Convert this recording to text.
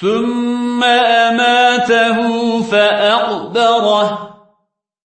ثم أماته فأقبره.